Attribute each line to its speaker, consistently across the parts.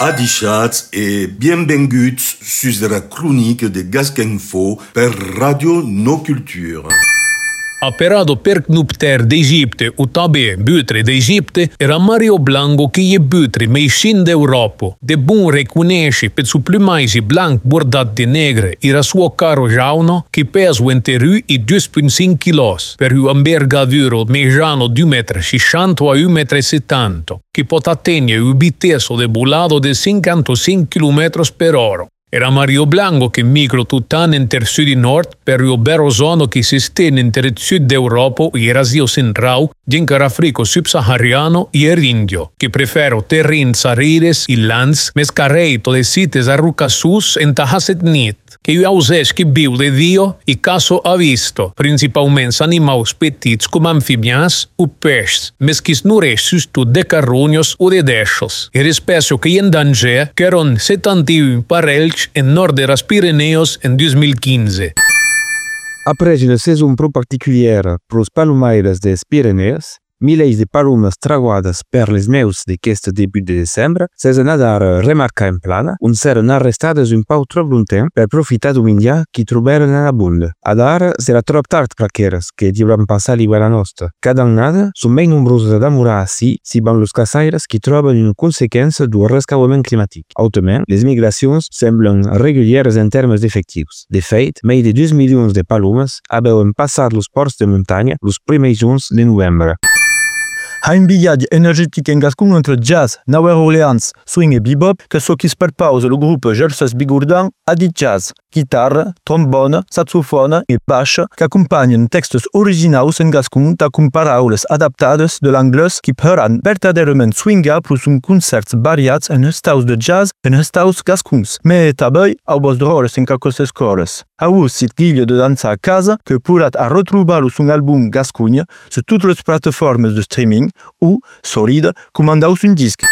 Speaker 1: Adi Schatz et Bienvenue sur la chronique de Gasquinfo par Radio No Culture.
Speaker 2: Apperado per knupter d'Egipte u tabi bytri d'Egipte era Mario Blanco che je bytri me ishin d'Europo. De bun recunesci pe su plumaggi blanc bordat de negre era suo caro jauno che peso enteru i 2.5 kilos per u ambergavuro mejano 2 metri 60 a 1 metri 70 che pot attegne u biteso de bulado de 55 km per oro. Era Mario Blanco che micro tuttan inter sud e nord per il berozono che si stende inter sud d'Europa e Eurasio central, dincar Africo subsahariano e Indio, che prefero terrin sarides e lands, mescareito de sites arrucassus en tahaset nit, que ausés que viu de Dio e caso ha visto, principalmente animais petits como amfibians ou peixes, mas que snureix susto de carunhos ou de deixos. E espécie que em danger, que eram 71 parelhos em nord das Pirineus em 2015.
Speaker 3: Après une saison pro particulière pros Pyrenees, milers de palumas traguadas per les meus d'aquest debut de desembre se nadar remarcar en plana, on seren arrestades un pau trop longtemps per profitar d'un indià qui troberen en abund. Ad ara serà trop tard praqueres que diuran passar l'iguala nostra. Cada annada són ben nombroses d'amorar ací si van los caçaires qui troben una consequència du rescauament climàtic. Autrament, les migracions semblen regulieres en termes d'efectius. De fet, més de 2 milions de palumes aveuen passat los ports de muntanya los primers junts de novembre.
Speaker 4: ha un bigliaggio energetico in ciascuno entre jazz, New Orleans, swing e bebop, che so chi spalpausa il gruppo Gelses Bigurdan a di jazz, chitarra, trombone, saxophone et saxofone e basso, che accompagnano testi originali in ciascuno con parole adattate dall'inglese che faranno verdaderamente swinga plus un concert variato in house de jazz e in house gascuns, ma também a bosdrores in qualche scuola. Ha usato il giglio di danza a casa che purat a ritrovarlo su un album gascugno su tutte le piattaforme di streaming ou, solide, comandaus un disc.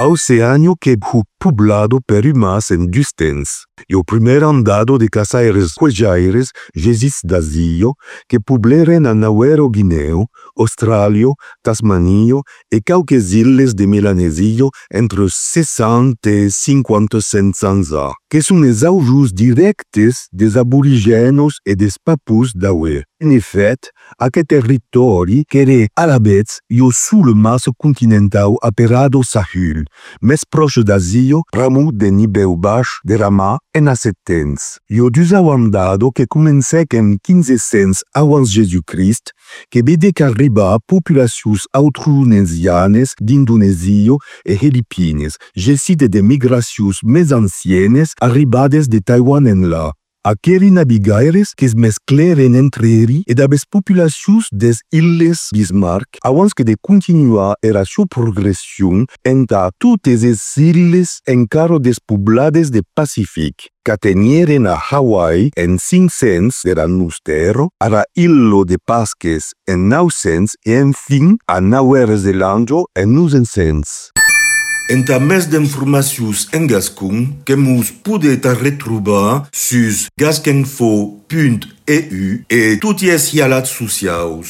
Speaker 1: Oceânio que fu poblado per humas en distens. E o primer andado de caçaires cuejaires Jesus d'Azio que publeren a Nauero Guineo, Australio, Tasmanio e cauques illes de Melanesio entre 60 e 50 ans a, que son les aujus directes des aborigènos e des papus d'Aue. En efet, aquest territori qu'ere alabets e o sul mas continental aperado Sahul, més proche d'Azio, ramu de baix de Ramà en acetens. E o dus andado que comencèc en 1500 abans Jesucrist, que vede qu'arriba populacions autronesianes d'Indonesio e Filipines, geside de migracions més ancienes arribades de Taiwan en la. Aqueri navigaires que es mescleren entre eri e dabes populacions des illes Bismarck abans que de continuar era su progression enta totes es illes encaro despoblades de Pacific, qu'atenieren a Hawaii en 500 era Nustero, a la illo de Pasques en 900 e en fin a Nauer Zelando en 900. Entames d'informations en gascon que vous pouvez retrouver sur gasquinfo.eu et toutes les sociales.